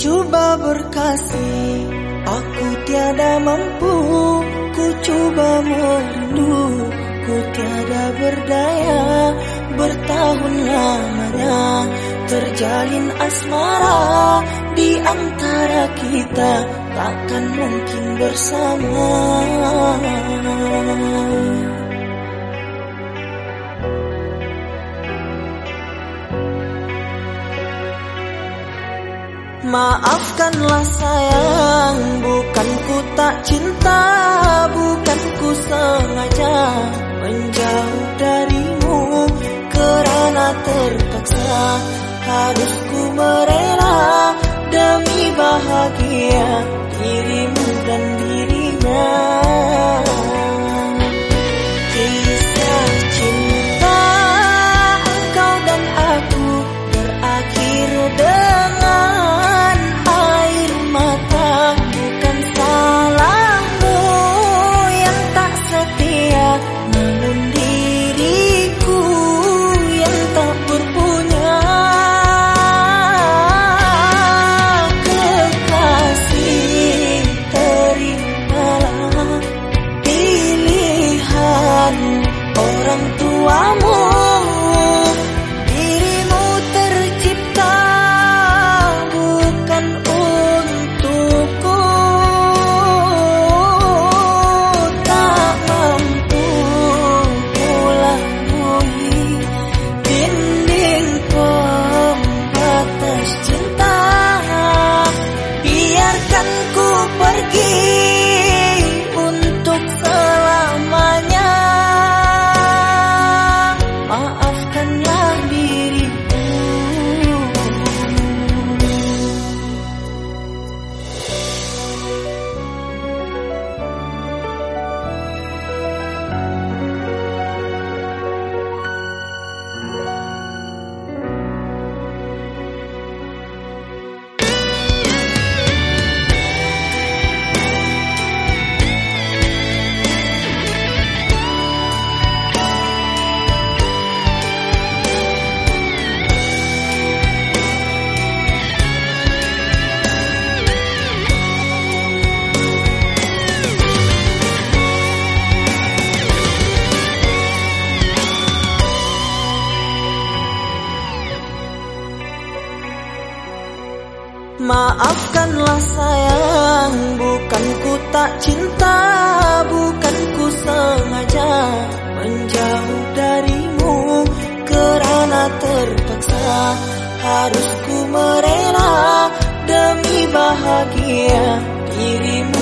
Coba berkasih, aku tiada mampu. Ku coba merindu, ku tiada berdaya. Bertahun lamanya terjalin asmara di antara kita takkan mungkin bersama. Maafkanlah sayang, bukan ku tak cinta, bukan ku sengaja menjauh darimu kerana terpaksa harus ku merela demi bahagia dirimu dan dirinya. Maafkanlah sayang, bukan ku tak cinta, bukan ku sengaja menjauh darimu. Kerana terpaksa harus ku merela demi bahagia dirimu